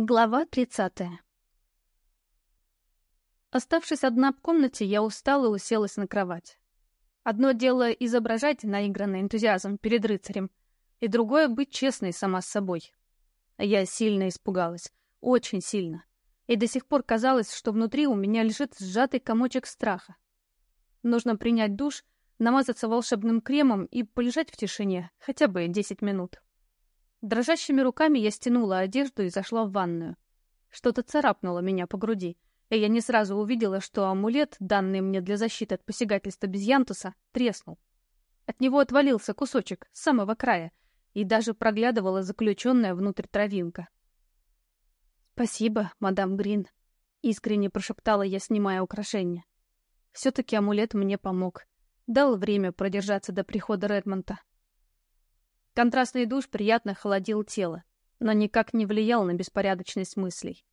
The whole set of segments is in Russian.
Глава 30. Оставшись одна в комнате, я устала и уселась на кровать. Одно дело изображать наигранный энтузиазм перед рыцарем, и другое — быть честной сама с собой. Я сильно испугалась, очень сильно, и до сих пор казалось, что внутри у меня лежит сжатый комочек страха. Нужно принять душ, намазаться волшебным кремом и полежать в тишине хотя бы 10 минут. Дрожащими руками я стянула одежду и зашла в ванную. Что-то царапнуло меня по груди, и я не сразу увидела, что амулет, данный мне для защиты от посягательства Безьянтуса, треснул. От него отвалился кусочек с самого края, и даже проглядывала заключенная внутрь травинка. «Спасибо, мадам Грин», — искренне прошептала я, снимая украшение. Все-таки амулет мне помог. Дал время продержаться до прихода Редмонта. Контрастный душ приятно холодил тело, но никак не влиял на беспорядочность мыслей.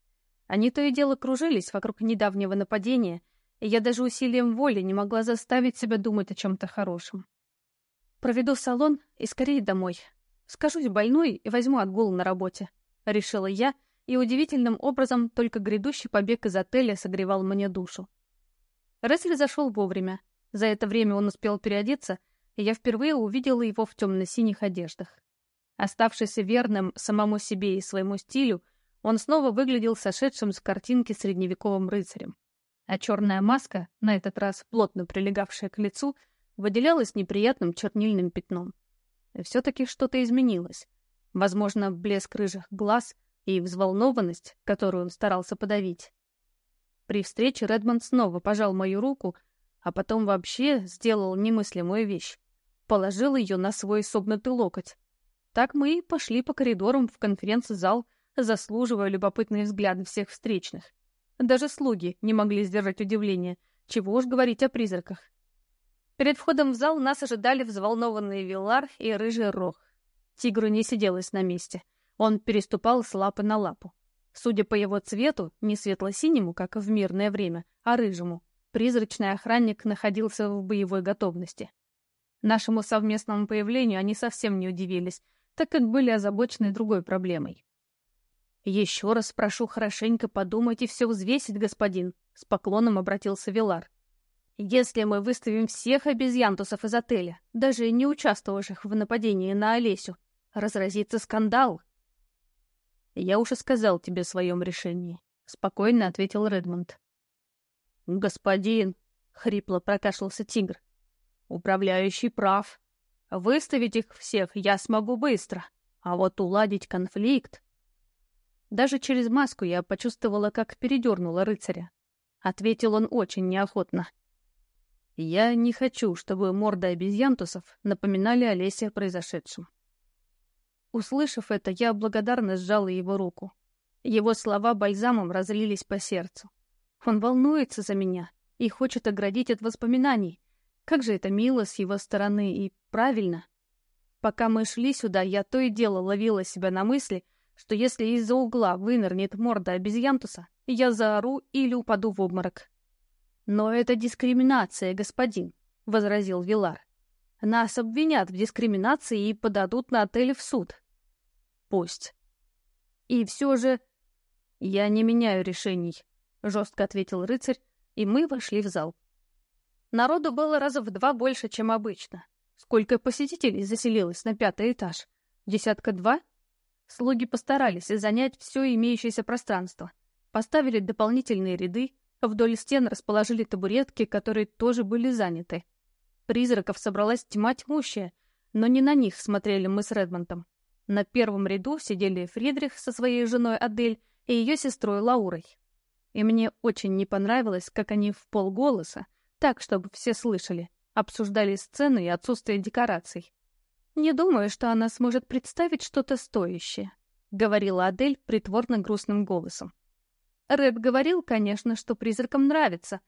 Они то и дело кружились вокруг недавнего нападения, и я даже усилием воли не могла заставить себя думать о чем-то хорошем. Проведу салон и скорее домой. Скажусь больной и возьму отгул на работе. Решила я, и удивительным образом только грядущий побег из отеля согревал мне душу. Рессель зашел вовремя. За это время он успел переодеться — и я впервые увидела его в темно-синих одеждах. Оставшийся верным самому себе и своему стилю, он снова выглядел сошедшим с картинки средневековым рыцарем. А черная маска, на этот раз плотно прилегавшая к лицу, выделялась неприятным чернильным пятном. И все-таки что-то изменилось. Возможно, блеск рыжих глаз и взволнованность, которую он старался подавить. При встрече Редмонд снова пожал мою руку, а потом вообще сделал немыслимую вещь положил ее на свой согнутый локоть. Так мы и пошли по коридорам в конференц-зал, заслуживая любопытные взгляды всех встречных. Даже слуги не могли сдержать удивление, чего уж говорить о призраках. Перед входом в зал нас ожидали взволнованный Вилар и рыжий Рох. Тигру не сиделось на месте. Он переступал с лапы на лапу. Судя по его цвету, не светло-синему, как в мирное время, а рыжему, призрачный охранник находился в боевой готовности. Нашему совместному появлению они совсем не удивились, так как были озабочены другой проблемой. «Еще раз прошу хорошенько подумать и все взвесить, господин», — с поклоном обратился Вилар. «Если мы выставим всех обезьянтусов из отеля, даже не участвовавших в нападении на Олесю, разразится скандал». «Я уже сказал тебе о своем решении», — спокойно ответил Редмонд. «Господин», — хрипло прокашлялся тигр, Управляющий прав. Выставить их всех я смогу быстро, а вот уладить конфликт... Даже через маску я почувствовала, как передернула рыцаря. Ответил он очень неохотно. Я не хочу, чтобы морды обезьянтусов напоминали Олесе о произошедшем. Услышав это, я благодарно сжала его руку. Его слова бальзамом разлились по сердцу. Он волнуется за меня и хочет оградить от воспоминаний, как же это мило с его стороны и правильно. Пока мы шли сюда, я то и дело ловила себя на мысли, что если из-за угла вынырнет морда обезьянтуса, я заору или упаду в обморок. «Но это дискриминация, господин», — возразил Вилар. «Нас обвинят в дискриминации и подадут на отель в суд». «Пусть». «И все же...» «Я не меняю решений», — жестко ответил рыцарь, и мы вошли в зал. Народу было раза в два больше, чем обычно. Сколько посетителей заселилось на пятый этаж? Десятка два? Слуги постарались занять все имеющееся пространство. Поставили дополнительные ряды, вдоль стен расположили табуретки, которые тоже были заняты. Призраков собралась тьма тьмущая, но не на них смотрели мы с Редмонтом. На первом ряду сидели Фридрих со своей женой Адель и ее сестрой Лаурой. И мне очень не понравилось, как они в полголоса так, чтобы все слышали. Обсуждали сцену и отсутствие декораций. «Не думаю, что она сможет представить что-то стоящее», — говорила Адель притворно грустным голосом. Рэд говорил, конечно, что призракам нравится,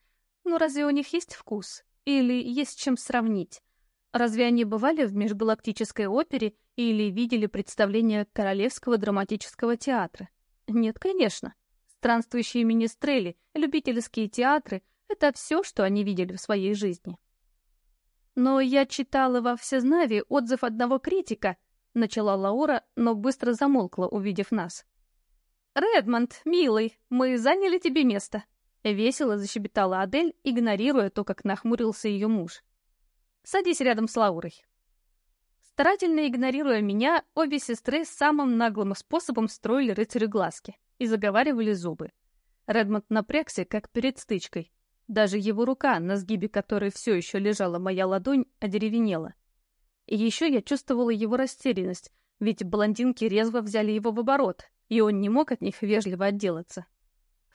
но разве у них есть вкус? Или есть чем сравнить? Разве они бывали в межгалактической опере или видели представление Королевского драматического театра? Нет, конечно. Странствующие министрели, любительские театры — это все, что они видели в своей жизни. Но я читала во Всезнаве отзыв одного критика, начала Лаура, но быстро замолкла, увидев нас. «Редмонд, милый, мы заняли тебе место!» Весело защебетала Адель, игнорируя то, как нахмурился ее муж. «Садись рядом с Лаурой». Старательно игнорируя меня, обе сестры самым наглым способом строили рыцарю глазки и заговаривали зубы. Редмонд напрягся, как перед стычкой. Даже его рука, на сгибе которой все еще лежала моя ладонь, одеревенела. И еще я чувствовала его растерянность, ведь блондинки резво взяли его в оборот, и он не мог от них вежливо отделаться.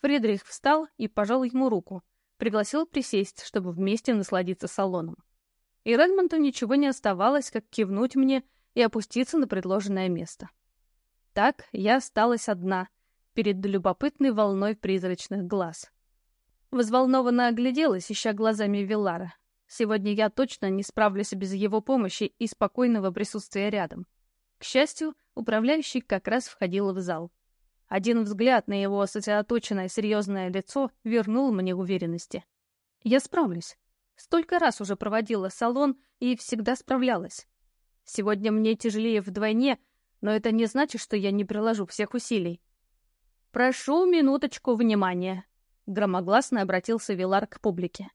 Фридрих встал и пожал ему руку, пригласил присесть, чтобы вместе насладиться салоном и Редмонду ничего не оставалось, как кивнуть мне и опуститься на предложенное место. Так я осталась одна, перед любопытной волной призрачных глаз. Взволнованно огляделась, ища глазами Вилара. Сегодня я точно не справлюсь без его помощи и спокойного присутствия рядом. К счастью, управляющий как раз входил в зал. Один взгляд на его сосредоточенное серьезное лицо вернул мне уверенности. Я справлюсь. Столько раз уже проводила салон и всегда справлялась. Сегодня мне тяжелее вдвойне, но это не значит, что я не приложу всех усилий. «Прошу минуточку внимания», — громогласно обратился Вилар к публике.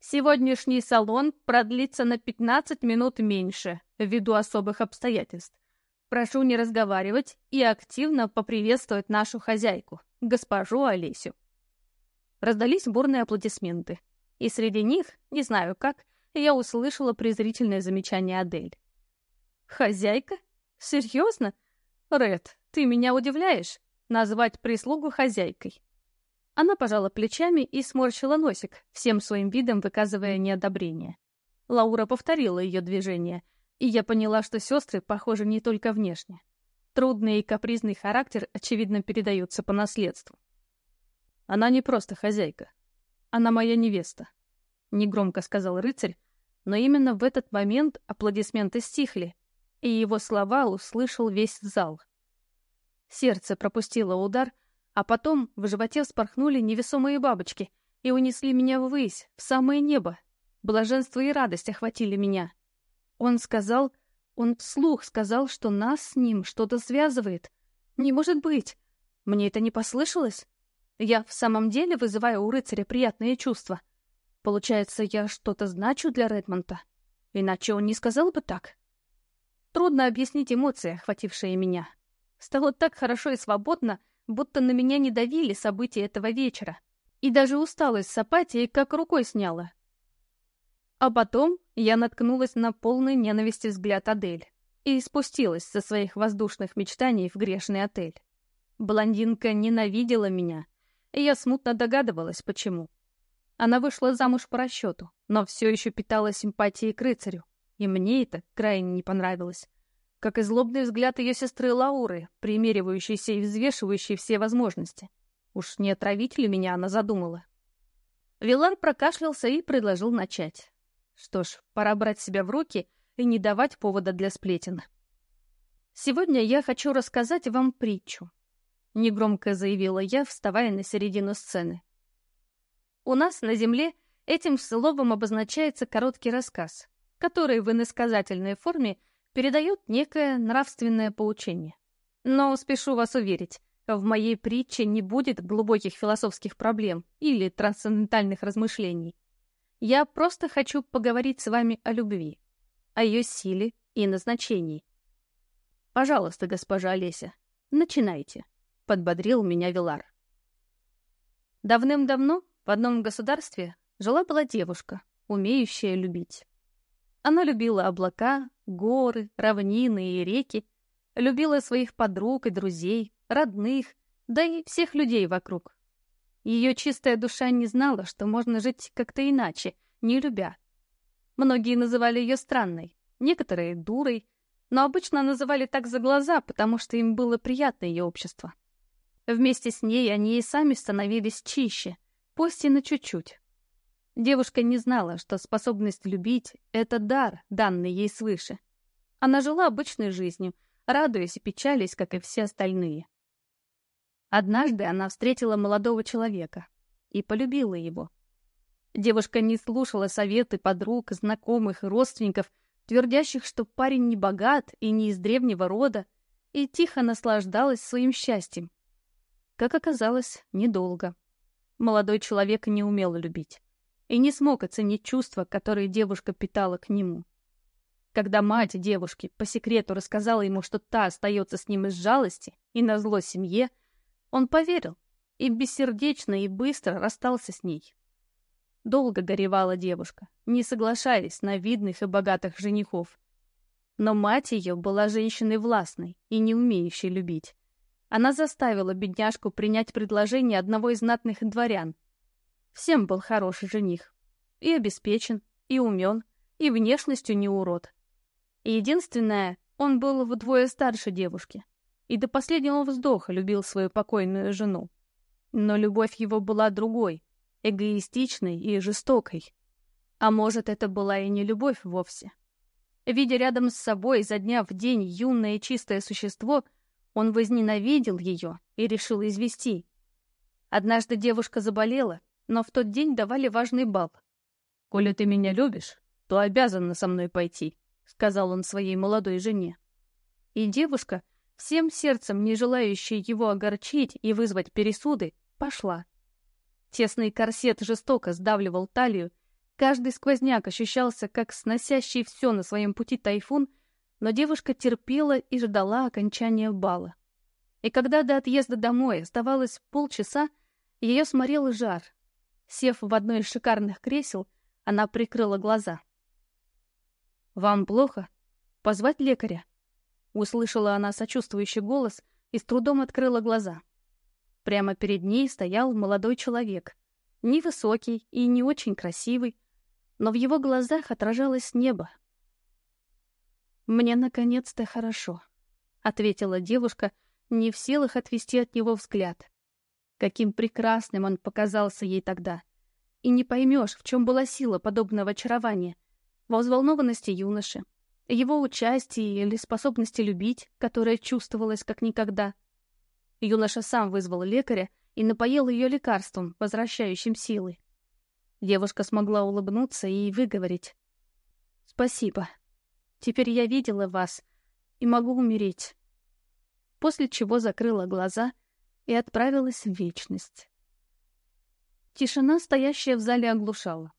«Сегодняшний салон продлится на 15 минут меньше, ввиду особых обстоятельств. Прошу не разговаривать и активно поприветствовать нашу хозяйку, госпожу Олесю». Раздались бурные аплодисменты и среди них, не знаю как, я услышала презрительное замечание Адель. «Хозяйка? Серьезно? Ред, ты меня удивляешь? Назвать прислугу хозяйкой?» Она пожала плечами и сморщила носик, всем своим видом выказывая неодобрение. Лаура повторила ее движение, и я поняла, что сестры похожи не только внешне. Трудный и капризный характер, очевидно, передаются по наследству. Она не просто хозяйка, она моя невеста», — негромко сказал рыцарь, но именно в этот момент аплодисменты стихли, и его слова услышал весь зал. Сердце пропустило удар, а потом в животе вспорхнули невесомые бабочки и унесли меня ввысь, в самое небо. Блаженство и радость охватили меня. Он сказал, он вслух сказал, что нас с ним что-то связывает. Не может быть. Мне это не послышалось? Я в самом деле вызываю у рыцаря приятные чувства. Получается, я что-то значу для Редмонта. Иначе он не сказал бы так. Трудно объяснить эмоции, охватившие меня. Стало так хорошо и свободно, будто на меня не давили события этого вечера. И даже усталость с апатией как рукой сняла. А потом я наткнулась на полный ненависти взгляд Адель и спустилась со своих воздушных мечтаний в грешный отель. Блондинка ненавидела меня и я смутно догадывалась, почему. Она вышла замуж по расчету, но все еще питала симпатией к рыцарю, и мне это крайне не понравилось. Как и злобный взгляд ее сестры Лауры, примеривающейся и взвешивающей все возможности. Уж не отравить ли меня она задумала? Вилар прокашлялся и предложил начать. Что ж, пора брать себя в руки и не давать повода для сплетен. Сегодня я хочу рассказать вам притчу, — негромко заявила я, вставая на середину сцены. У нас на Земле этим словом обозначается короткий рассказ, который в иносказательной форме передает некое нравственное поучение. Но спешу вас уверить, в моей притче не будет глубоких философских проблем или трансцендентальных размышлений. Я просто хочу поговорить с вами о любви, о ее силе и назначении. Пожалуйста, госпожа Олеся, начинайте. — подбодрил меня Вилар. Давным-давно в одном государстве жила-была девушка, умеющая любить. Она любила облака, горы, равнины и реки, любила своих подруг и друзей, родных, да и всех людей вокруг. Ее чистая душа не знала, что можно жить как-то иначе, не любя. Многие называли ее странной, некоторые — дурой, но обычно называли так за глаза, потому что им было приятно ее общество. Вместе с ней они и сами становились чище, пусть и на чуть-чуть. Девушка не знала, что способность любить — это дар, данный ей свыше. Она жила обычной жизнью, радуясь и печались, как и все остальные. Однажды она встретила молодого человека и полюбила его. Девушка не слушала советы подруг, знакомых и родственников, твердящих, что парень не богат и не из древнего рода, и тихо наслаждалась своим счастьем, Как оказалось, недолго. Молодой человек не умел любить и не смог оценить чувства, которые девушка питала к нему. Когда мать девушки по секрету рассказала ему, что та остается с ним из жалости и на зло семье, он поверил и бессердечно и быстро расстался с ней. Долго горевала девушка, не соглашаясь на видных и богатых женихов. Но мать ее была женщиной властной и не умеющей любить. Она заставила бедняжку принять предложение одного из знатных дворян. Всем был хороший жених. И обеспечен, и умен, и внешностью не урод. Единственное, он был вдвое старше девушки. И до последнего вздоха любил свою покойную жену. Но любовь его была другой, эгоистичной и жестокой. А может, это была и не любовь вовсе. Видя рядом с собой изо дня в день юное чистое существо, он возненавидел ее и решил извести. Однажды девушка заболела, но в тот день давали важный бал. «Коли ты меня любишь, то обязана со мной пойти», — сказал он своей молодой жене. И девушка, всем сердцем не желающая его огорчить и вызвать пересуды, пошла. Тесный корсет жестоко сдавливал талию, каждый сквозняк ощущался, как сносящий все на своем пути тайфун — но девушка терпела и ждала окончания бала. И когда до отъезда домой оставалось полчаса, ее сморил жар. Сев в одно из шикарных кресел, она прикрыла глаза. «Вам плохо? Позвать лекаря?» Услышала она сочувствующий голос и с трудом открыла глаза. Прямо перед ней стоял молодой человек, невысокий и не очень красивый, но в его глазах отражалось небо, «Мне наконец-то хорошо», — ответила девушка, не в силах отвести от него взгляд. Каким прекрасным он показался ей тогда. И не поймешь, в чем была сила подобного очарования. Во взволнованности юноши, его участии или способности любить, которая чувствовалась как никогда. Юноша сам вызвал лекаря и напоил ее лекарством, возвращающим силы. Девушка смогла улыбнуться и выговорить. «Спасибо», Теперь я видела вас и могу умереть. После чего закрыла глаза и отправилась в вечность. Тишина, стоящая в зале, оглушала.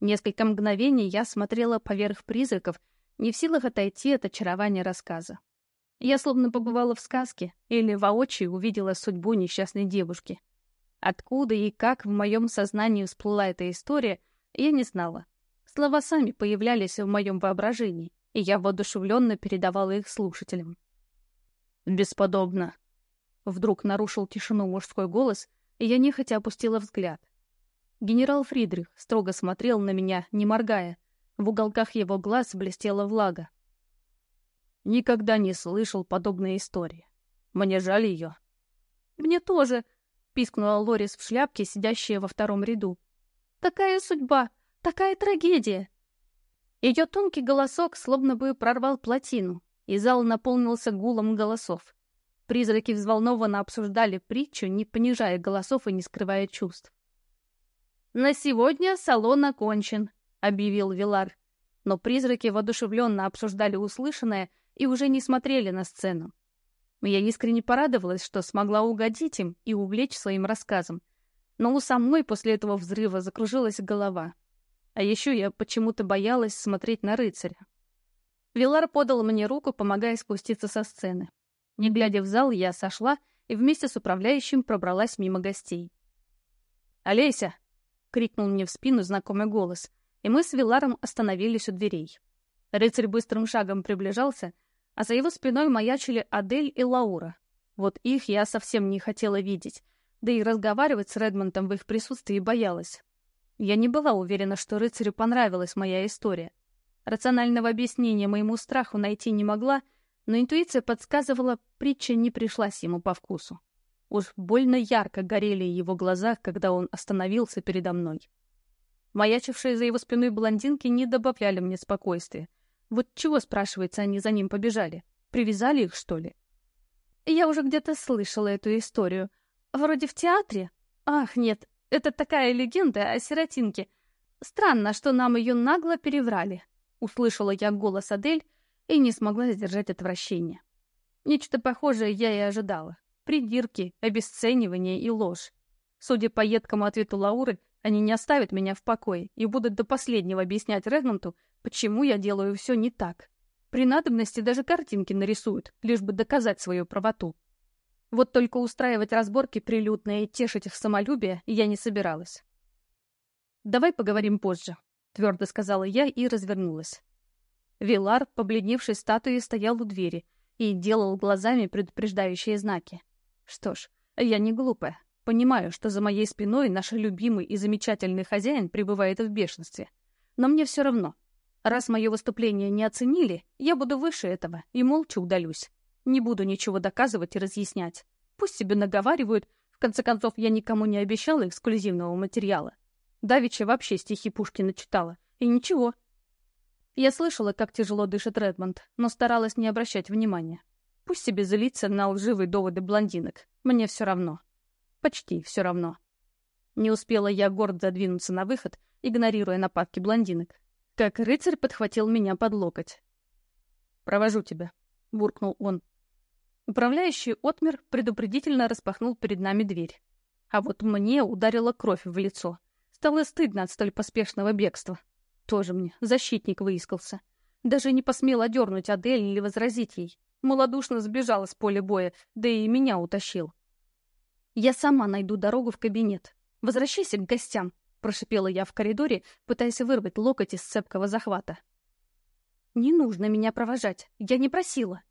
Несколько мгновений я смотрела поверх призраков, не в силах отойти от очарования рассказа. Я словно побывала в сказке или воочию увидела судьбу несчастной девушки. Откуда и как в моем сознании всплыла эта история, я не знала. Слова сами появлялись в моем воображении и я воодушевленно передавала их слушателям. «Бесподобно!» Вдруг нарушил тишину мужской голос, и я нехотя опустила взгляд. Генерал Фридрих строго смотрел на меня, не моргая. В уголках его глаз блестела влага. Никогда не слышал подобной истории. Мне жаль ее. «Мне тоже!» — пискнула Лорис в шляпке, сидящая во втором ряду. «Такая судьба! Такая трагедия!» Ее тонкий голосок словно бы прорвал плотину, и зал наполнился гулом голосов. Призраки взволнованно обсуждали притчу, не понижая голосов и не скрывая чувств. «На сегодня салон окончен», — объявил Вилар. Но призраки воодушевленно обсуждали услышанное и уже не смотрели на сцену. Я искренне порадовалась, что смогла угодить им и увлечь своим рассказом. Но у самой после этого взрыва закружилась голова. А еще я почему-то боялась смотреть на рыцаря. Вилар подал мне руку, помогая спуститься со сцены. Не глядя в зал, я сошла и вместе с управляющим пробралась мимо гостей. «Олеся!» — крикнул мне в спину знакомый голос, и мы с Виларом остановились у дверей. Рыцарь быстрым шагом приближался, а за его спиной маячили Адель и Лаура. Вот их я совсем не хотела видеть, да и разговаривать с Редмонтом в их присутствии боялась. Я не была уверена, что рыцарю понравилась моя история. Рационального объяснения моему страху найти не могла, но интуиция подсказывала, притча не пришлась ему по вкусу. Уж больно ярко горели его глаза, когда он остановился передо мной. Маячившие за его спиной блондинки не добавляли мне спокойствия. Вот чего, спрашивается, они за ним побежали? Привязали их, что ли? Я уже где-то слышала эту историю. Вроде в театре? Ах, нет, это такая легенда о сиротинке. Странно, что нам ее нагло переврали. Услышала я голос Адель и не смогла сдержать отвращение. Нечто похожее я и ожидала. Придирки, обесценивание и ложь. Судя по едкому ответу Лауры, они не оставят меня в покое и будут до последнего объяснять Редмонту, почему я делаю все не так. При надобности даже картинки нарисуют, лишь бы доказать свою правоту. Вот только устраивать разборки прилюдно и тешить их самолюбие я не собиралась. «Давай поговорим позже», — твердо сказала я и развернулась. Вилар, побледневший статуей, стоял у двери и делал глазами предупреждающие знаки. Что ж, я не глупая. Понимаю, что за моей спиной наш любимый и замечательный хозяин пребывает в бешенстве. Но мне все равно. Раз мое выступление не оценили, я буду выше этого и молча удалюсь. Не буду ничего доказывать и разъяснять. Пусть себе наговаривают, в конце концов, я никому не обещала эксклюзивного материала. Давича вообще стихи Пушкина читала. И ничего. Я слышала, как тяжело дышит Редмонд, но старалась не обращать внимания. Пусть себе злится на лживые доводы блондинок. Мне все равно. Почти все равно. Не успела я гордо задвинуться на выход, игнорируя нападки блондинок, как рыцарь подхватил меня под локоть. «Провожу тебя», — буркнул он. Управляющий отмер предупредительно распахнул перед нами дверь. А вот мне ударила кровь в лицо. Стало стыдно от столь поспешного бегства. Тоже мне защитник выискался. Даже не посмел одернуть Адель или возразить ей. Молодушно сбежал с поля боя, да и меня утащил. «Я сама найду дорогу в кабинет. Возвращайся к гостям», — прошипела я в коридоре, пытаясь вырвать локоть из цепкого захвата. «Не нужно меня провожать. Я не просила».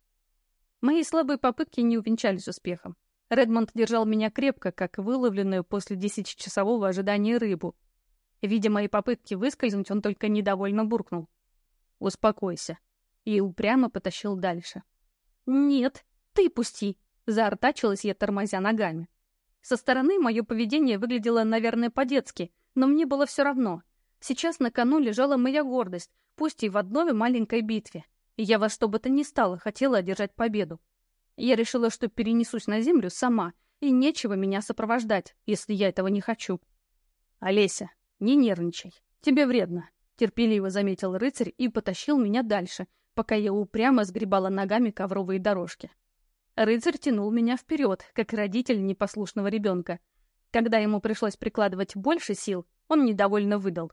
Мои слабые попытки не увенчались успехом. Редмонд держал меня крепко, как выловленную после десятичасового ожидания рыбу. Видя мои попытки выскользнуть, он только недовольно буркнул. «Успокойся». И упрямо потащил дальше. «Нет, ты пусти!» — заортачилась я, тормозя ногами. Со стороны мое поведение выглядело, наверное, по-детски, но мне было все равно. Сейчас на кону лежала моя гордость, пусть и в одной маленькой битве. Я во что бы то ни стало хотела одержать победу. Я решила, что перенесусь на землю сама, и нечего меня сопровождать, если я этого не хочу. «Олеся, не нервничай, тебе вредно», — терпеливо заметил рыцарь и потащил меня дальше, пока я упрямо сгребала ногами ковровые дорожки. Рыцарь тянул меня вперед, как родитель непослушного ребенка. Когда ему пришлось прикладывать больше сил, он недовольно выдал.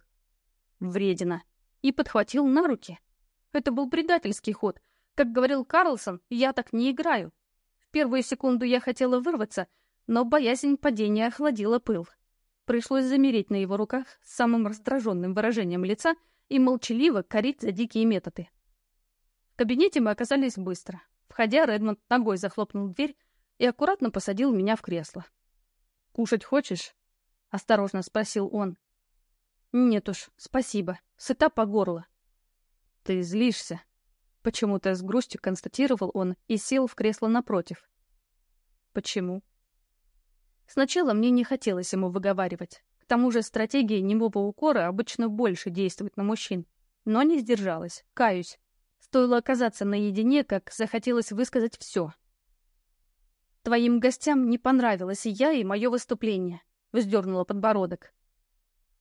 Вредина. И подхватил на руки. Это был предательский ход. Как говорил Карлсон, я так не играю. В первую секунду я хотела вырваться, но боязнь падения охладила пыл. Пришлось замереть на его руках с самым раздраженным выражением лица и молчаливо корить за дикие методы. В кабинете мы оказались быстро. Входя, Редмонд ногой захлопнул дверь и аккуратно посадил меня в кресло. «Кушать хочешь?» — осторожно спросил он. «Нет уж, спасибо. Сыта по горло». «Ты злишься?» — почему-то с грустью констатировал он и сел в кресло напротив. «Почему?» Сначала мне не хотелось ему выговаривать. К тому же стратегия немого укора обычно больше действует на мужчин. Но не сдержалась, каюсь. Стоило оказаться наедине, как захотелось высказать все. «Твоим гостям не понравилось и я, и мое выступление», — вздернула подбородок.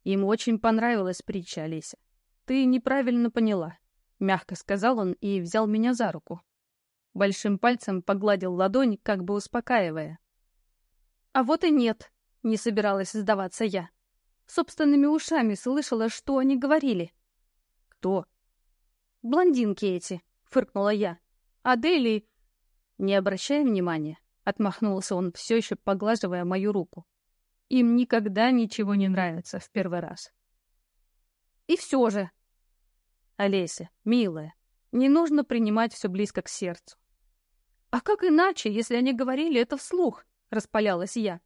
Им очень понравилась притча, Олеся. Ты неправильно поняла, — мягко сказал он и взял меня за руку. Большим пальцем погладил ладонь, как бы успокаивая. А вот и нет, — не собиралась сдаваться я. Собственными ушами слышала, что они говорили. Кто? «Блондинки эти», — фыркнула я. «Адели...» «Не обращай внимания», — отмахнулся он, все еще поглаживая мою руку. «Им никогда ничего не нравится в первый раз». «И все же...» «Олеся, милая, не нужно принимать все близко к сердцу». «А как иначе, если они говорили это вслух?» — распалялась я.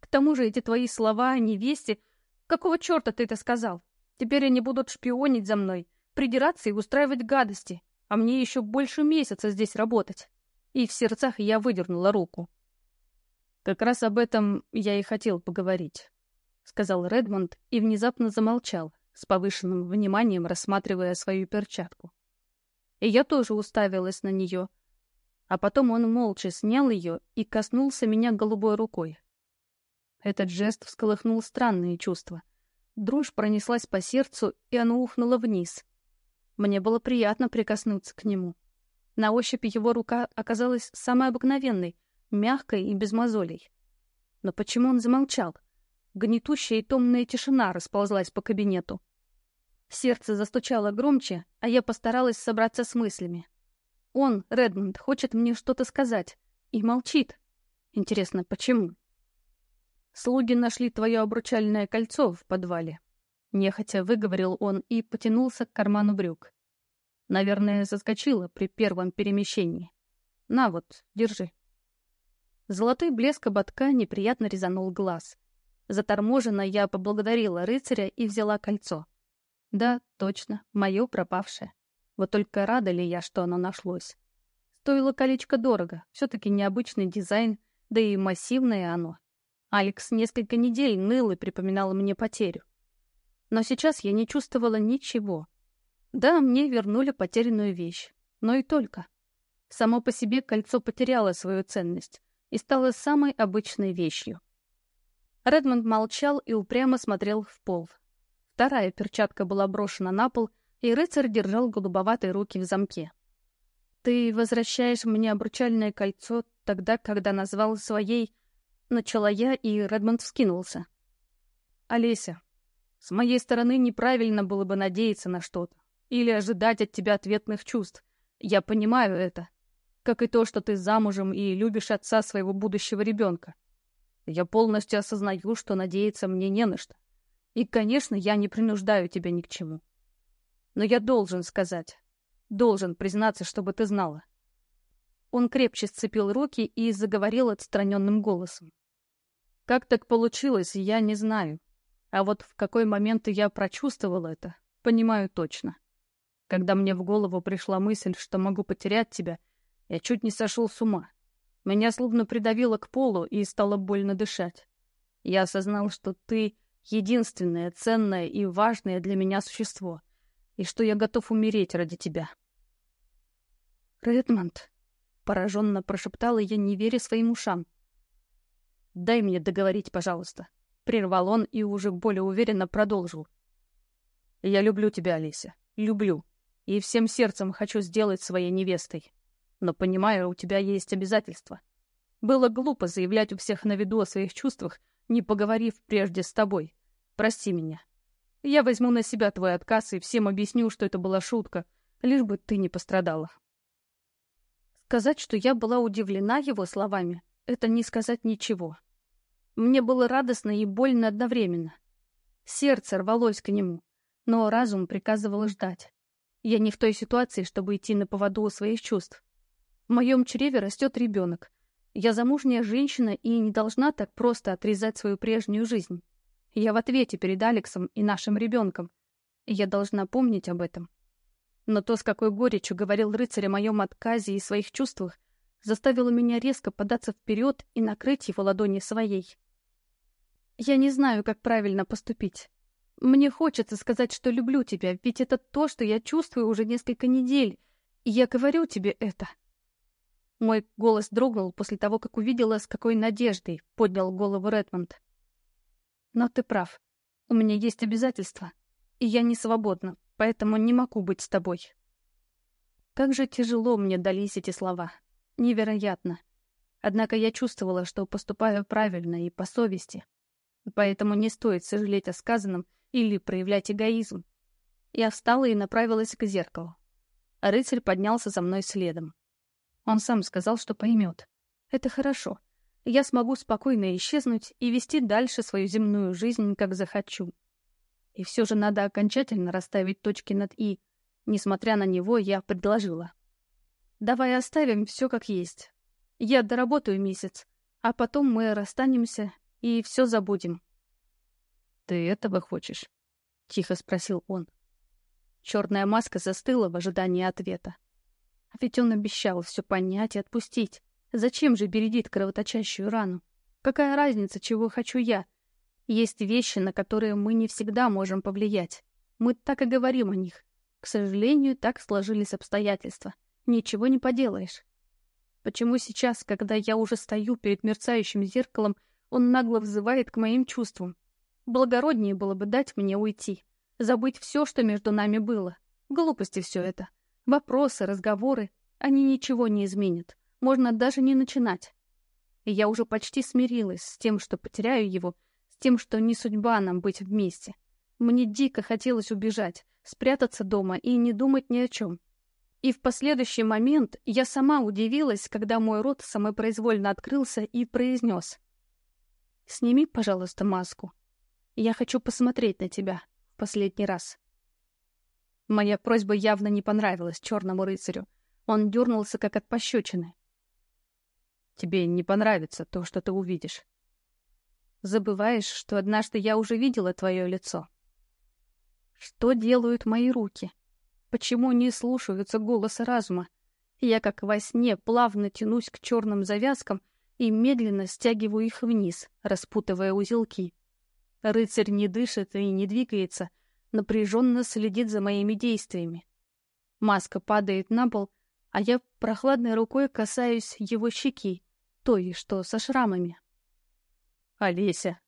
«К тому же эти твои слова о невесте... Какого черта ты это сказал? Теперь они будут шпионить за мной, придираться и устраивать гадости, а мне еще больше месяца здесь работать. И в сердцах я выдернула руку. «Как раз об этом я и хотел поговорить», — сказал Редмонд и внезапно замолчал, с повышенным вниманием рассматривая свою перчатку. И я тоже уставилась на нее, а потом он молча снял ее и коснулся меня голубой рукой. Этот жест всколыхнул странные чувства. Дрожь пронеслась по сердцу, и оно ухнуло вниз, мне было приятно прикоснуться к нему. На ощупь его рука оказалась самой обыкновенной, мягкой и без мозолей. Но почему он замолчал? Гнетущая и томная тишина расползлась по кабинету. Сердце застучало громче, а я постаралась собраться с мыслями. Он, Редмонд, хочет мне что-то сказать и молчит. Интересно, почему? Слуги нашли твое обручальное кольцо в подвале. Нехотя выговорил он и потянулся к карману брюк. Наверное, заскочила при первом перемещении. На вот, держи. Золотой блеск ободка неприятно резанул глаз. Заторможенно я поблагодарила рыцаря и взяла кольцо. Да, точно, мое пропавшее. Вот только рада ли я, что оно нашлось. Стоило колечко дорого, все-таки необычный дизайн, да и массивное оно. Алекс несколько недель ныл и припоминал мне потерю. Но сейчас я не чувствовала ничего. Да, мне вернули потерянную вещь, но и только. Само по себе кольцо потеряло свою ценность и стало самой обычной вещью. Редмонд молчал и упрямо смотрел в пол. Вторая перчатка была брошена на пол, и рыцарь держал голубоватые руки в замке. «Ты возвращаешь мне обручальное кольцо тогда, когда назвал своей...» Начала я, и Редмонд вскинулся. «Олеся, с моей стороны неправильно было бы надеяться на что-то или ожидать от тебя ответных чувств. Я понимаю это как и то, что ты замужем и любишь отца своего будущего ребенка. Я полностью осознаю, что надеяться мне не на что. И, конечно, я не принуждаю тебя ни к чему. Но я должен сказать, должен признаться, чтобы ты знала. Он крепче сцепил руки и заговорил отстраненным голосом. Как так получилось, я не знаю. А вот в какой момент я прочувствовал это, понимаю точно. Когда мне в голову пришла мысль, что могу потерять тебя — я чуть не сошел с ума. Меня словно придавило к полу и стало больно дышать. Я осознал, что ты — единственное, ценное и важное для меня существо, и что я готов умереть ради тебя. «Редмонд», — пораженно прошептала я, не веря своим ушам. «Дай мне договорить, пожалуйста», — прервал он и уже более уверенно продолжил. «Я люблю тебя, Алися, люблю, и всем сердцем хочу сделать своей невестой но понимаю, у тебя есть обязательства. Было глупо заявлять у всех на виду о своих чувствах, не поговорив прежде с тобой. Прости меня. Я возьму на себя твой отказ и всем объясню, что это была шутка, лишь бы ты не пострадала. Сказать, что я была удивлена его словами, это не сказать ничего. Мне было радостно и больно одновременно. Сердце рвалось к нему, но разум приказывал ждать. Я не в той ситуации, чтобы идти на поводу у своих чувств. В моем чреве растет ребенок. Я замужняя женщина и не должна так просто отрезать свою прежнюю жизнь. Я в ответе перед Алексом и нашим ребенком. Я должна помнить об этом. Но то, с какой горечью говорил рыцарь о моем отказе и своих чувствах, заставило меня резко податься вперед и накрыть его ладони своей. Я не знаю, как правильно поступить. Мне хочется сказать, что люблю тебя, ведь это то, что я чувствую уже несколько недель, и я говорю тебе это. Мой голос дрогнул после того, как увидела, с какой надеждой поднял голову Редмонд. Но ты прав. У меня есть обязательства, и я не свободна, поэтому не могу быть с тобой. Как же тяжело мне дались эти слова. Невероятно. Однако я чувствовала, что поступаю правильно и по совести. Поэтому не стоит сожалеть о сказанном или проявлять эгоизм. Я встала и направилась к зеркалу. Рыцарь поднялся за мной следом. Он сам сказал, что поймет. Это хорошо. Я смогу спокойно исчезнуть и вести дальше свою земную жизнь, как захочу. И все же надо окончательно расставить точки над «и». Несмотря на него, я предложила. «Давай оставим все как есть. Я доработаю месяц, а потом мы расстанемся и все забудем». «Ты этого хочешь?» — тихо спросил он. Черная маска застыла в ожидании ответа. А ведь он обещал все понять и отпустить. Зачем же бередит кровоточащую рану? Какая разница, чего хочу я? Есть вещи, на которые мы не всегда можем повлиять. Мы так и говорим о них. К сожалению, так сложились обстоятельства. Ничего не поделаешь. Почему сейчас, когда я уже стою перед мерцающим зеркалом, он нагло взывает к моим чувствам? Благороднее было бы дать мне уйти, забыть все, что между нами было. Глупости все это. Вопросы, разговоры, они ничего не изменят. Можно даже не начинать. и я уже почти смирилась с тем, что потеряю его, с тем, что не судьба нам быть вместе. Мне дико хотелось убежать, спрятаться дома и не думать ни о чем. И в последующий момент я сама удивилась, когда мой рот самопроизвольно открылся и произнес. «Сними, пожалуйста, маску. Я хочу посмотреть на тебя в последний раз». Моя просьба явно не понравилась черному рыцарю. Он дернулся, как от пощечины. «Тебе не понравится то, что ты увидишь. Забываешь, что однажды я уже видела твое лицо. Что делают мои руки? Почему не слушаются голоса разума? Я, как во сне, плавно тянусь к черным завязкам и медленно стягиваю их вниз, распутывая узелки. Рыцарь не дышит и не двигается, напряженно следит за моими действиями. Маска падает на пол, а я прохладной рукой касаюсь его щеки, той, что со шрамами. «Олеся!»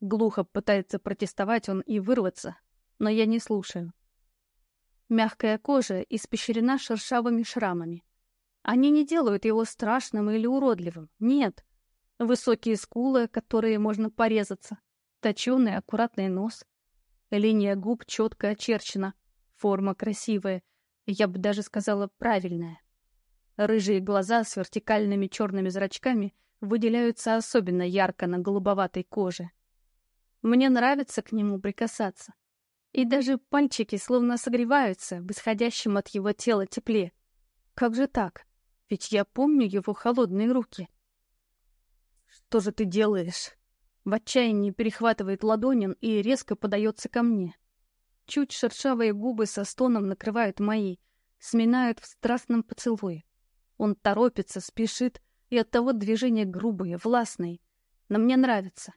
Глухо пытается протестовать он и вырваться, но я не слушаю. Мягкая кожа испещрена шершавыми шрамами. Они не делают его страшным или уродливым, нет. Высокие скулы, которые можно порезаться, точеный аккуратный нос. Линия губ четко очерчена, форма красивая, я бы даже сказала правильная. Рыжие глаза с вертикальными черными зрачками выделяются особенно ярко на голубоватой коже. Мне нравится к нему прикасаться. И даже пальчики словно согреваются в исходящем от его тела тепле. Как же так? Ведь я помню его холодные руки. «Что же ты делаешь?» В отчаянии перехватывает ладонин и резко подается ко мне. Чуть шершавые губы со стоном накрывают мои, сминают в страстном поцелуе. Он торопится, спешит, и оттого движения грубые, властные. Но мне нравится.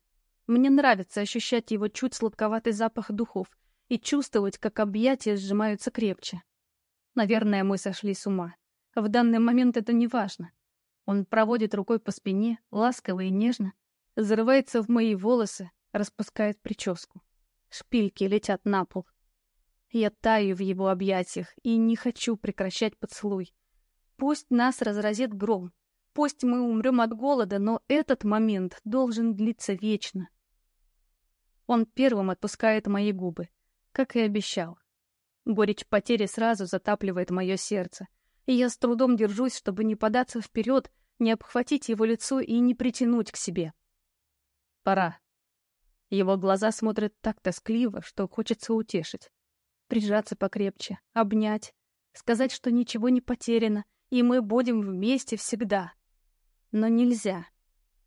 Мне нравится ощущать его чуть сладковатый запах духов и чувствовать, как объятия сжимаются крепче. Наверное, мы сошли с ума. В данный момент это не важно. Он проводит рукой по спине, ласково и нежно, зарывается в мои волосы, распускает прическу. Шпильки летят на пол. Я таю в его объятиях и не хочу прекращать поцелуй. Пусть нас разразит гром, пусть мы умрем от голода, но этот момент должен длиться вечно. Он первым отпускает мои губы, как и обещал. Горечь потери сразу затапливает мое сердце, и я с трудом держусь, чтобы не податься вперед, не обхватить его лицо и не притянуть к себе. Пора. Его глаза смотрят так тоскливо, что хочется утешить. Прижаться покрепче, обнять, сказать, что ничего не потеряно, и мы будем вместе всегда. Но нельзя.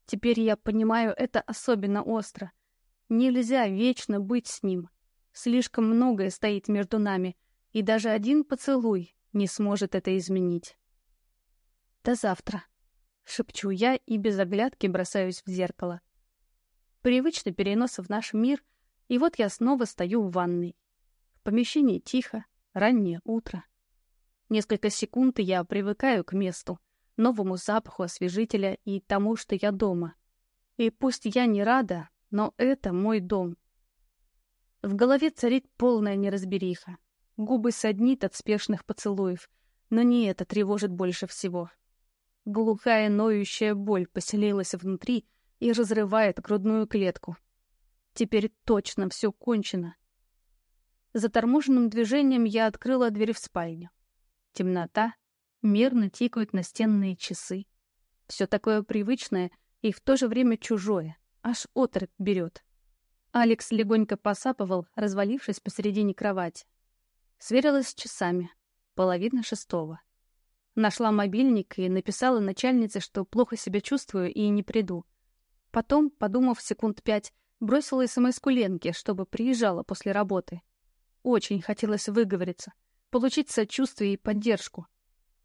Теперь я понимаю это особенно остро. Нельзя вечно быть с ним. Слишком многое стоит между нами, и даже один поцелуй не сможет это изменить. До завтра. Шепчу я и без оглядки бросаюсь в зеркало. Привычный перенос в наш мир, и вот я снова стою в ванной. Помещении тихо, раннее утро. Несколько секунд я привыкаю к месту, новому запаху освежителя и тому, что я дома. И пусть я не рада, но это мой дом. В голове царит полная неразбериха. Губы саднит от спешных поцелуев, но не это тревожит больше всего. Глухая ноющая боль поселилась внутри, и разрывает грудную клетку. Теперь точно все кончено. Заторможенным движением я открыла дверь в спальню. Темнота, мерно тикают настенные часы. Все такое привычное и в то же время чужое, аж отрыв берет. Алекс легонько посапывал, развалившись посередине кровати. Сверилась с часами. Половина шестого. Нашла мобильник и написала начальнице, что плохо себя чувствую и не приду. Потом, подумав секунд пять, бросила смс-ку Ленке, чтобы приезжала после работы. Очень хотелось выговориться, получить сочувствие и поддержку.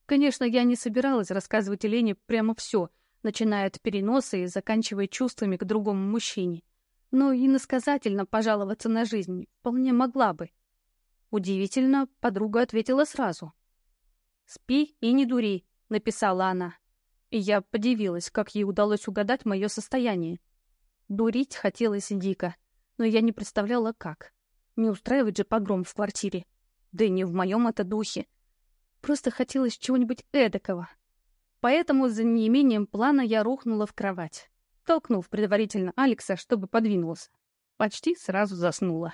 Конечно, я не собиралась рассказывать Лене прямо все, начиная от переноса и заканчивая чувствами к другому мужчине. Но и насказательно пожаловаться на жизнь вполне могла бы. Удивительно, подруга ответила сразу. «Спи и не дури», — написала она. И я подивилась, как ей удалось угадать мое состояние. Дурить хотелось дико, но я не представляла, как. Не устраивать же погром в квартире. Да и не в моем это духе. Просто хотелось чего-нибудь эдакого. Поэтому за неимением плана я рухнула в кровать, толкнув предварительно Алекса, чтобы подвинулся. Почти сразу заснула.